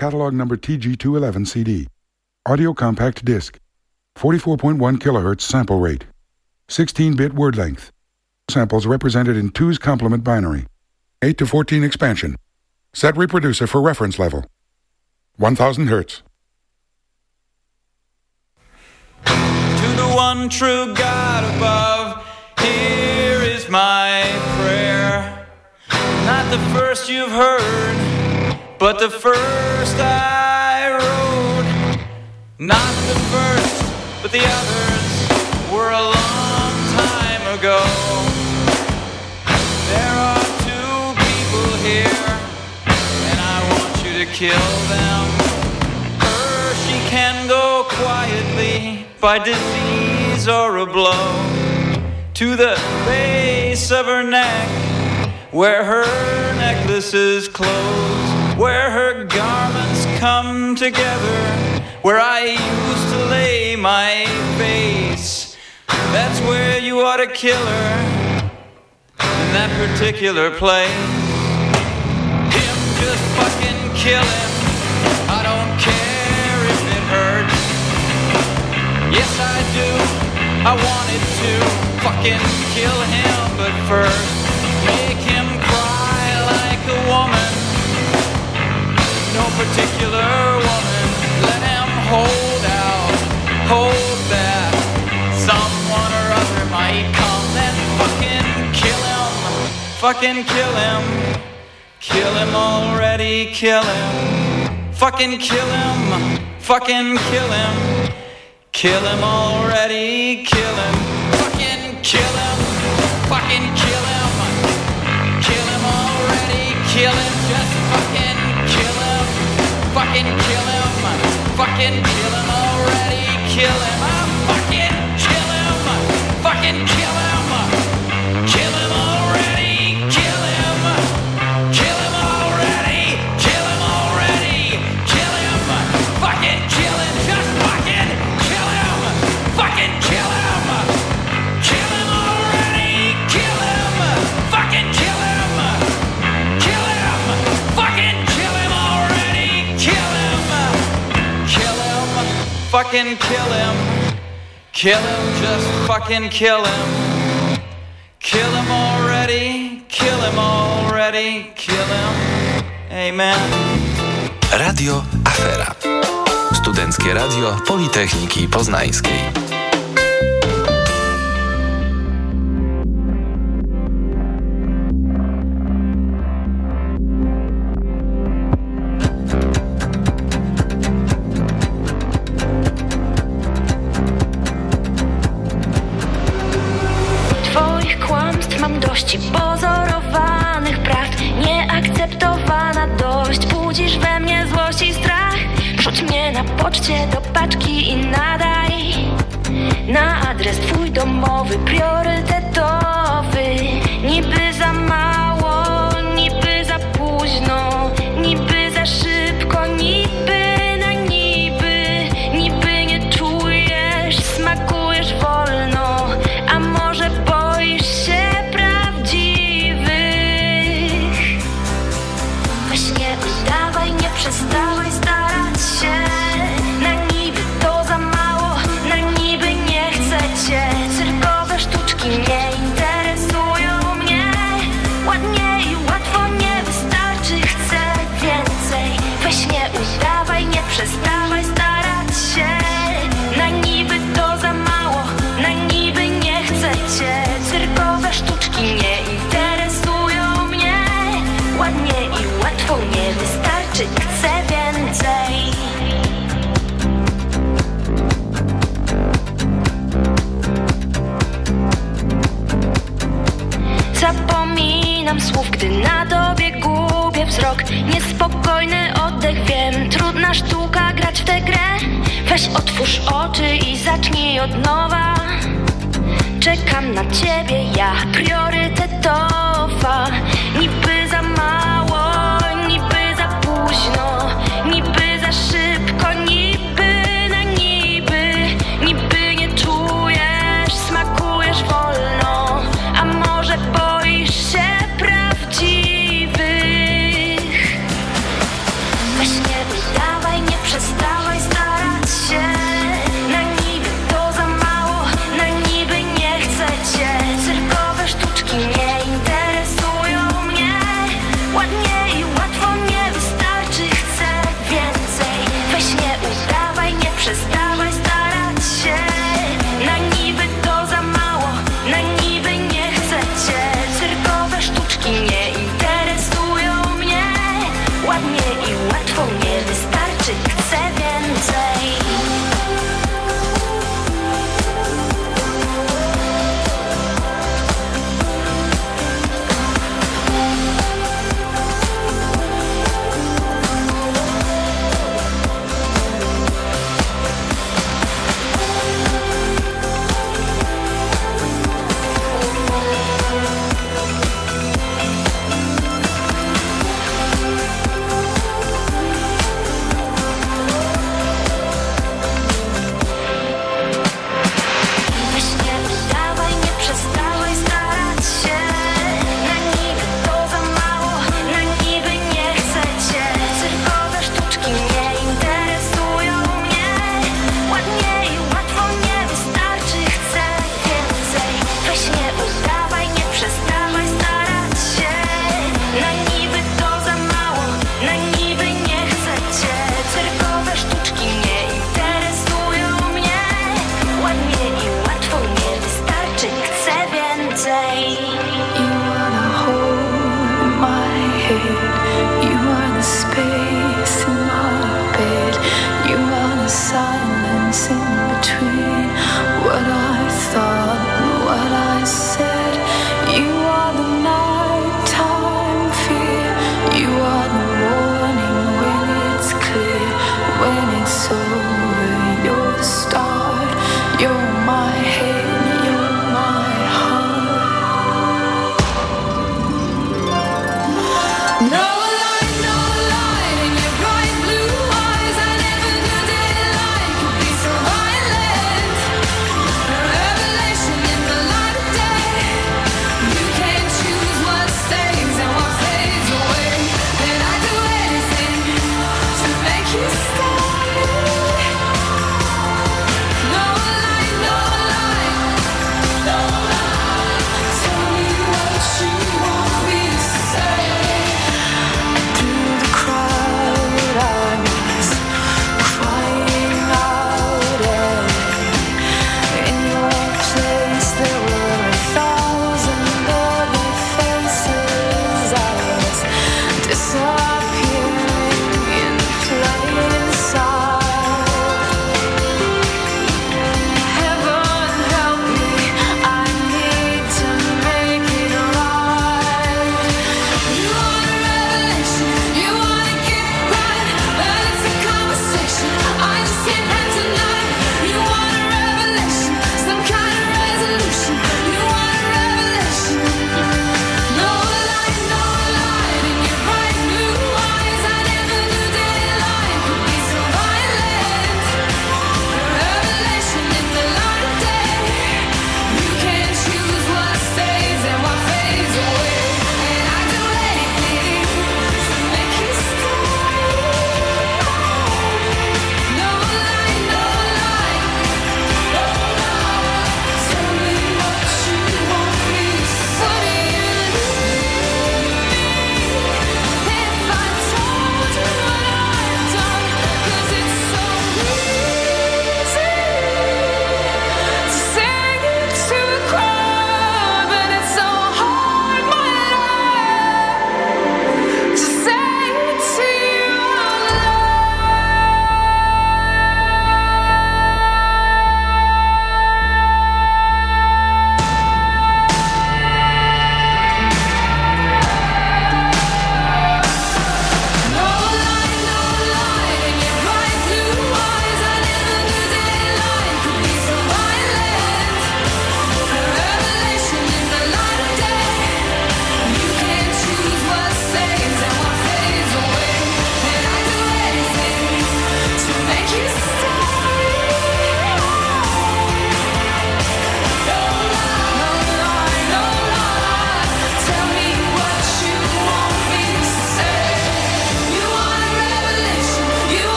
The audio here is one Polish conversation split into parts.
Catalog number TG211 CD. Audio compact disc. 44.1 kilohertz sample rate. 16-bit word length. Samples represented in 2's complement binary. 8 to 14 expansion. Set reproducer for reference level. 1000 hertz. To the one true God above, here is my prayer. Not the first you've heard, but the first I wrote. Not the first, but the others were a long time ago. There are two people here, and I want you to kill them. Her, she can go quietly by disease or a blow to the base of her neck, where her necklaces close, where her garments come together, where I used to lay my face. That's where you ought to kill her, in that particular place. Him, just fucking kill him. I don't care if it hurts. Yes, I do. I wanted to fucking kill him, but first make him cry like a woman. No particular woman. Let him hold out, hold that. Someone or other might come. Then fucking kill him, fucking kill him, kill him already, kill him, fucking kill him, fucking kill him. Kill him already, kill him, fucking kill him, fucking kill him, kill him already, kill him, just fucking fucking kill him, fucking kill him already, kill him, ah, fucking kill him, fucking kill him, fucking kill him, kill him, just fucking kill him. Kill him already, kill him already, kill him. Amen. Radio Afera. Studenckie Radio Politechniki Poznańskiej.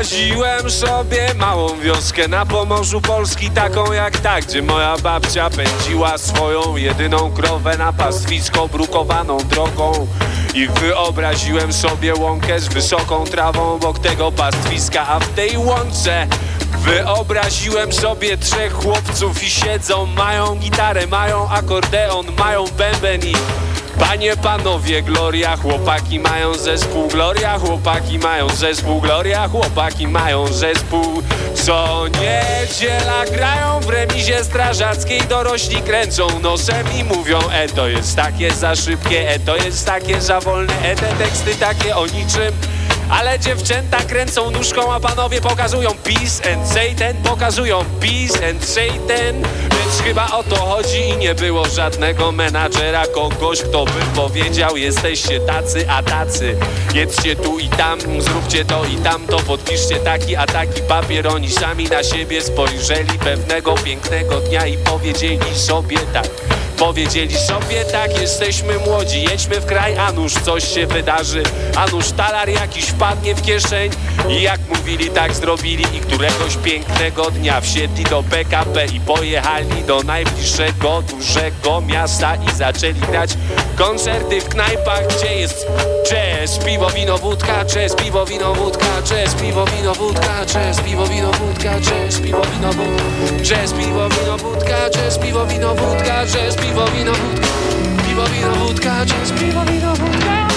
Wyobraziłem sobie małą wioskę na Pomorzu Polski Taką jak ta, gdzie moja babcia pędziła swoją jedyną krowę Na pastwisko brukowaną drogą. I wyobraziłem sobie łąkę z wysoką trawą obok tego pastwiska A w tej łące Wyobraziłem sobie trzech chłopców i siedzą Mają gitarę, mają akordeon, mają bęben i Panie, panowie, Gloria, chłopaki mają zespół Gloria, chłopaki mają zespół Gloria, chłopaki mają zespół. Co niedziela grają w remizie strażackiej Dorośli kręcą nosem i mówią E to jest takie za szybkie, e to jest takie za wolne E te teksty takie o niczym ale dziewczęta kręcą nóżką, a panowie pokazują peace and Satan Pokazują peace and Satan Więc chyba o to chodzi i nie było żadnego menadżera Kogoś, kto by powiedział jesteście tacy, a tacy. Jedzcie tu i tam, zróbcie to i tamto Podpiszcie taki, a taki papier. Oni sami na siebie spojrzeli pewnego pięknego dnia I powiedzieli sobie tak Powiedzieli sobie tak, jesteśmy młodzi, jedźmy w kraj, a nuż coś się wydarzy, a nuż talar jakiś wpadnie w kieszeń. I jak mówili, tak zrobili. I któregoś pięknego dnia wsiedli do PKP i pojechali do najbliższego dużego miasta i zaczęli grać koncerty w knajpach, gdzie jest jazz, piwo, wino, wódka, jazz, piwo, wino, wódka, jazz, piwo, wino, wódka, jazz, piwo, wino, wódka, jazz, piwo, wino, wódka, jazz, piwo, wino, wódka, jazz, piwo, wino, wódka, jazz, piwo, wino, wódka, piwo, wino, wódka, jazz, piwo, wino, wódka,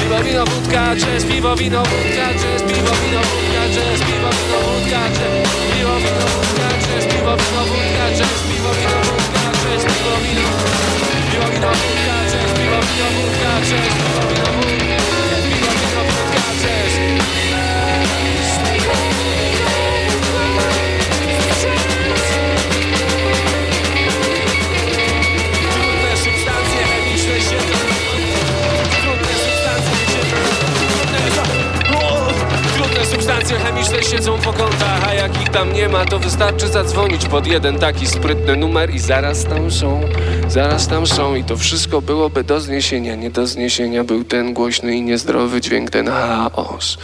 piwo, wino, wódka, jazz, piwo, wino, wódka, jazz, piwo, wino, wódka, wystarczy zadzwonić pod jeden taki sprytny numer I zaraz tam są, zaraz tam są I to wszystko byłoby do zniesienia. Nie do zniesienia był ten głośny i niezdrowy dźwięk Ten chaos,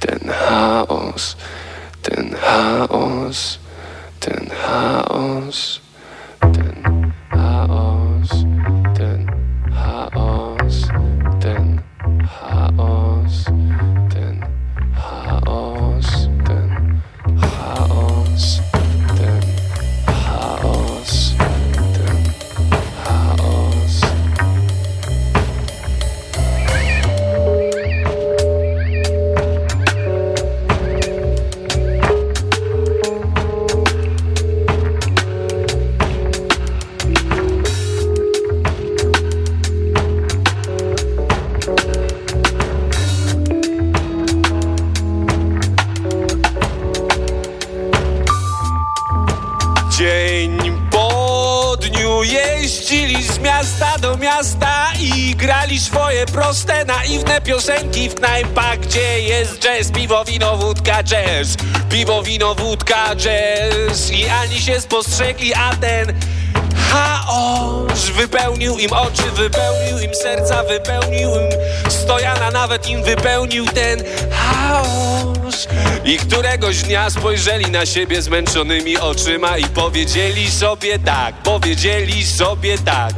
ten chaos, ten chaos, ten chaos jazz, piwo, wino, wódka, jazz. I ani się spostrzegli, a ten chaos wypełnił im oczy, wypełnił im serca, wypełnił im stojana, nawet im wypełnił ten chaos. I któregoś dnia spojrzeli na siebie zmęczonymi oczyma i powiedzieli sobie tak, powiedzieli sobie tak.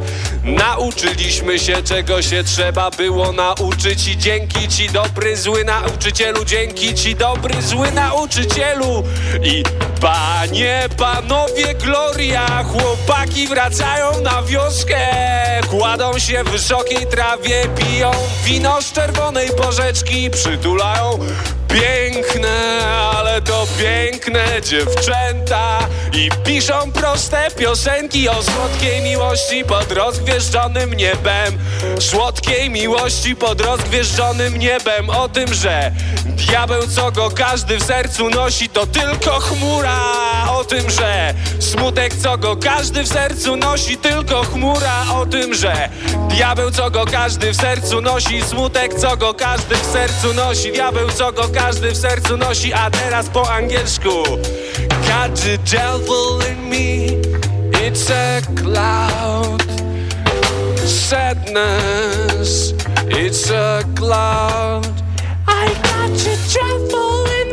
Nauczyliśmy się, czego się trzeba było nauczyć i dzięki ci dobry, zły nauczycielu, dzięki ci dobry, zły nauczycielu. I panie, panowie, gloria, chłopaki wracają na wioskę, kładą się w wysokiej trawie, piją wino z czerwonej porzeczki, przytulają Piękne, ale to piękne dziewczęta. I piszą proste piosenki o słodkiej miłości pod rozgwieżdżonym niebem. Słodkiej miłości pod rozgwieżdżonym niebem. O tym, że diabeł, co go każdy w sercu nosi To tylko chmura. O tym, że smutek, co go każdy w sercu nosi Tylko chmura. O tym, że diabeł, co go każdy w sercu nosi Smutek, co go każdy w sercu nosi. Diabeł, co go każdy w sercu nosi A teraz po angielsku. Got the devil in me It's a cloud. Sadness It's a cloud. I got the devil in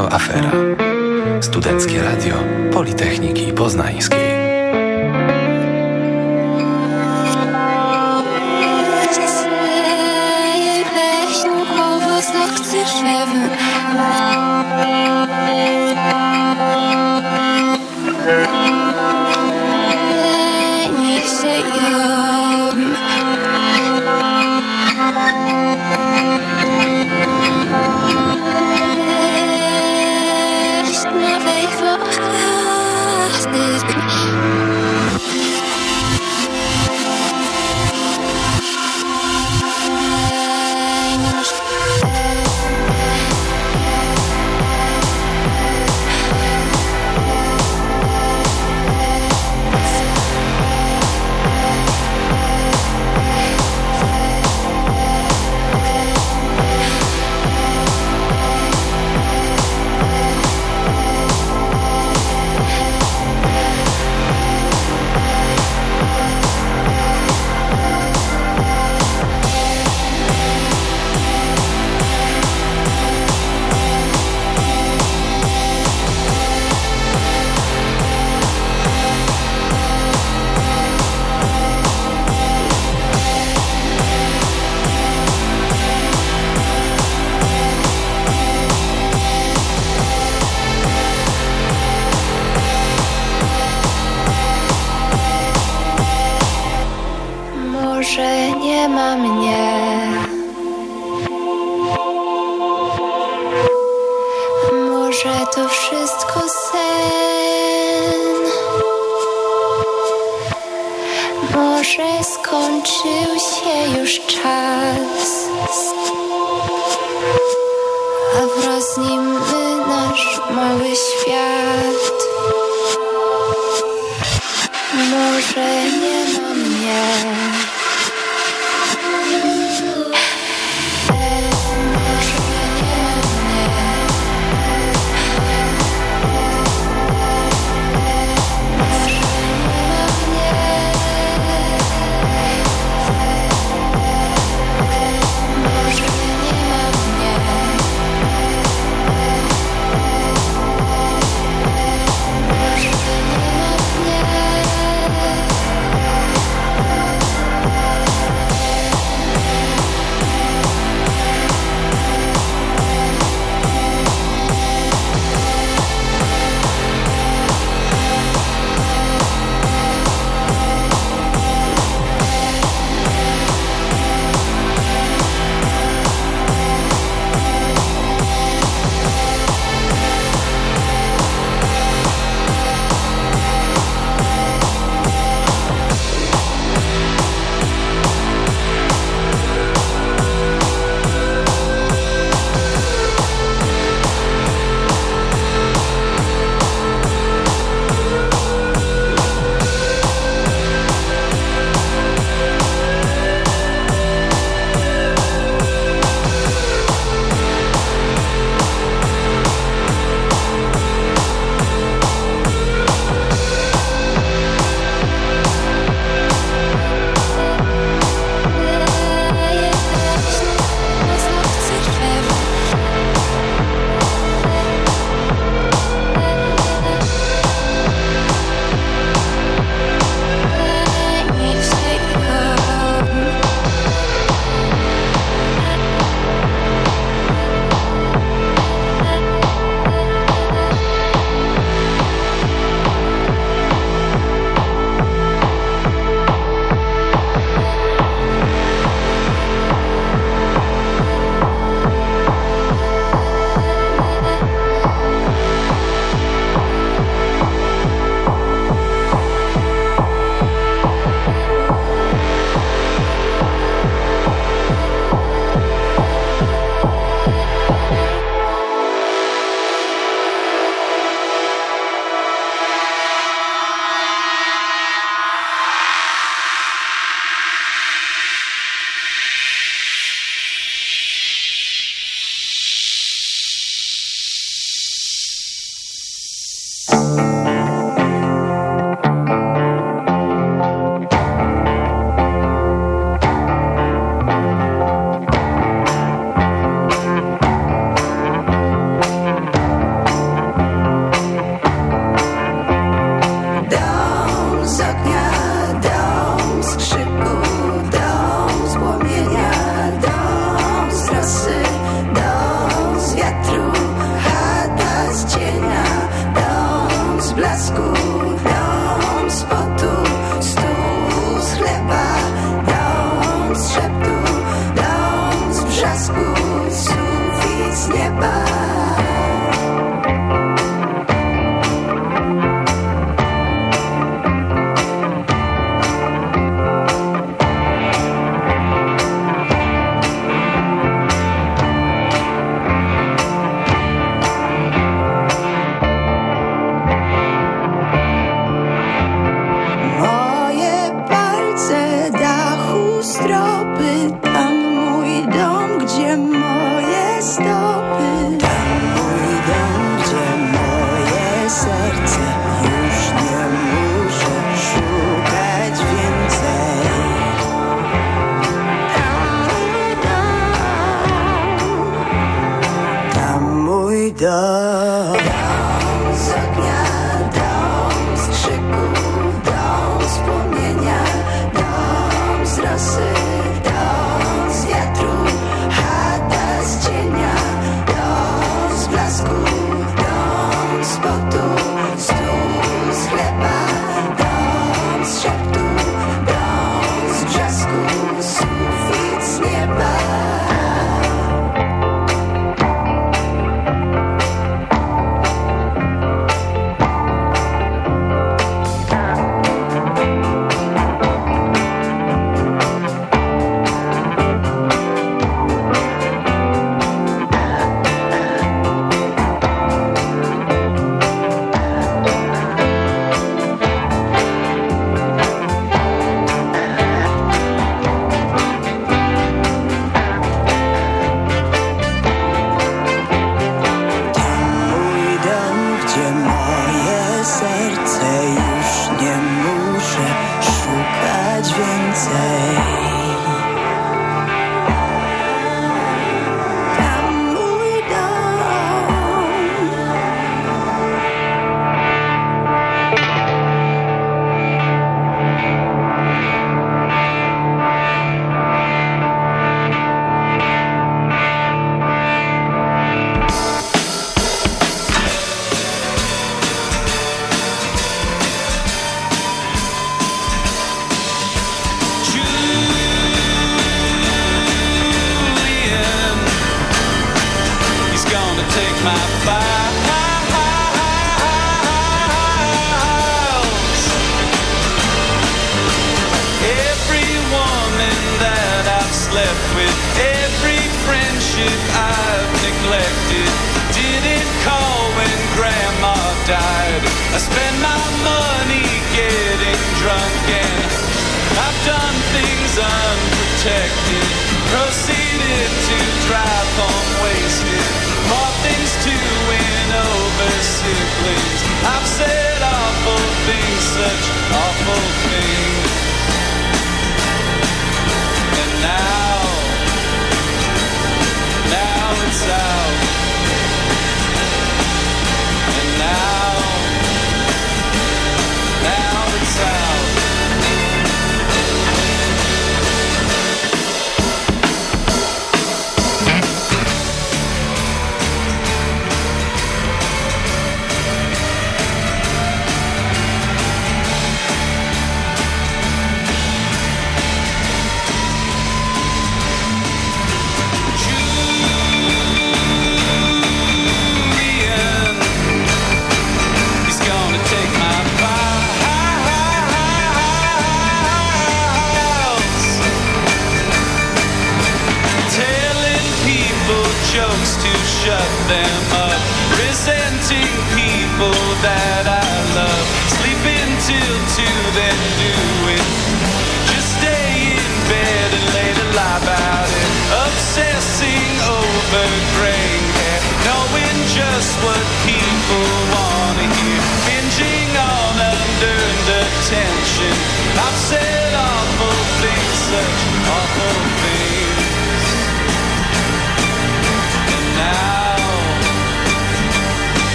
Radio Afera.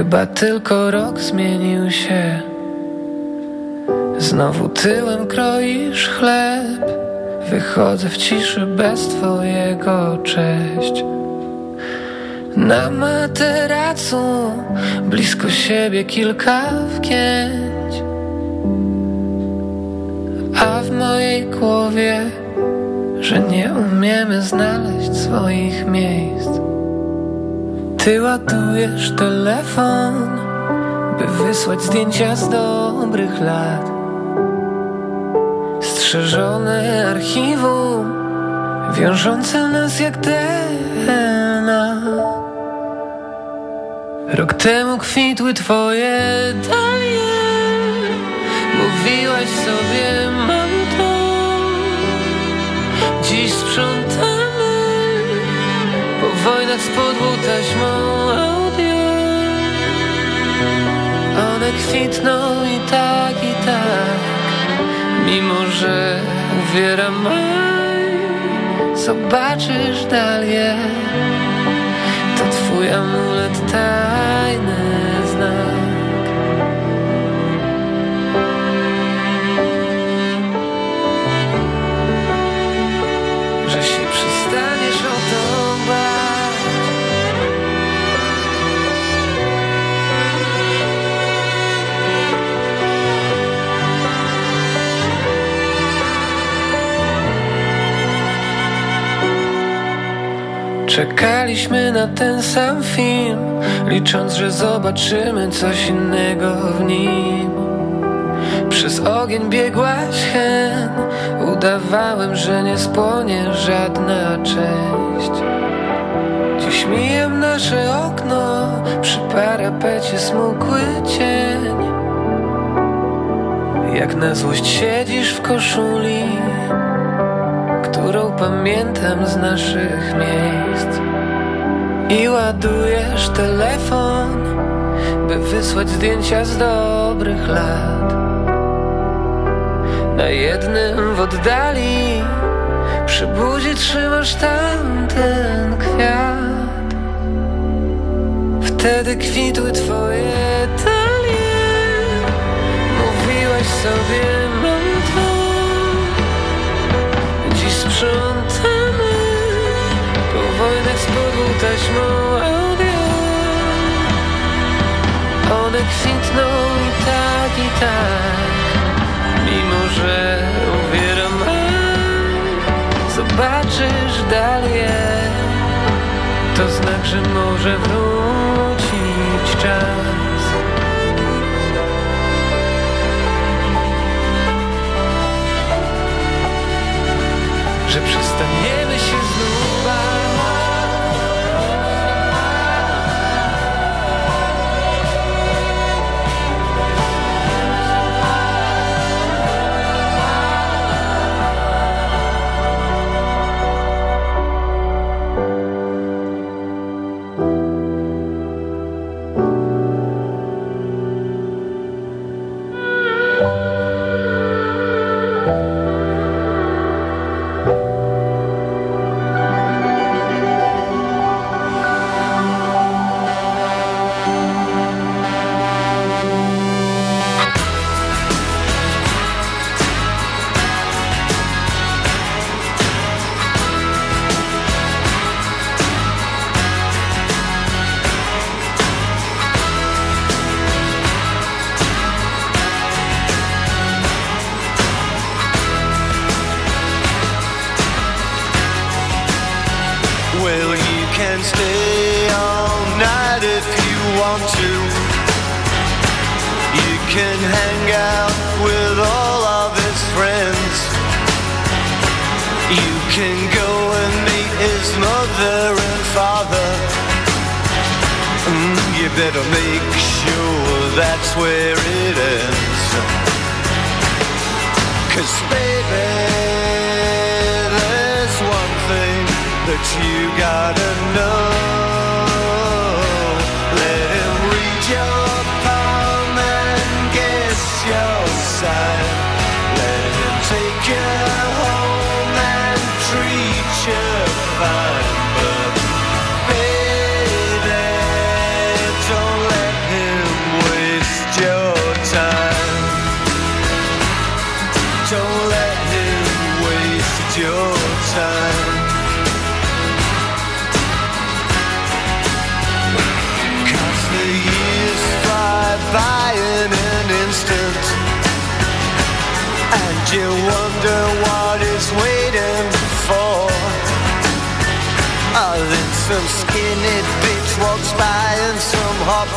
Chyba tylko rok zmienił się. Znowu tyłem kroisz chleb. Wychodzę w ciszy bez twojego cześć. Na materacu blisko siebie kilka wgięć. A w mojej głowie, że nie umiemy znaleźć swoich miejsc. Ty ładujesz telefon, by wysłać zdjęcia z dobrych lat. Strzeżone archiwum, wiążące nas jak DNA. Rok temu kwitły twoje dalie, mówiłaś sobie, mam to. Dziś sprzątamy po wojnach z podłą taśmą audio. One kwitną i tak, i tak, mimo że uwiera maj. Zobaczysz dalej, to twój amulet tajny Czekaliśmy na ten sam film, licząc, że zobaczymy coś innego w nim. Przez ogień biegłaś hen, udawałem, że nie spłonie żadna część. Dziś mijam nasze okno, przy parapecie smukły cień. Jak na złość siedzisz w koszuli, którą pamiętam z naszych miejsc. I ładujesz telefon, by wysłać zdjęcia z dobrych lat. Na jednym w oddali przy buzi trzymasz tamten kwiat. Wtedy kwitły twoje talie, mówiłaś sobie, sprzątamy po wojnach z podłą taśmą audio. One kwitną i tak, i tak, mimo że uwiera maj. Zobaczysz dalej, to znak, że może wrócić czas. Że out of nowhere.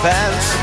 fence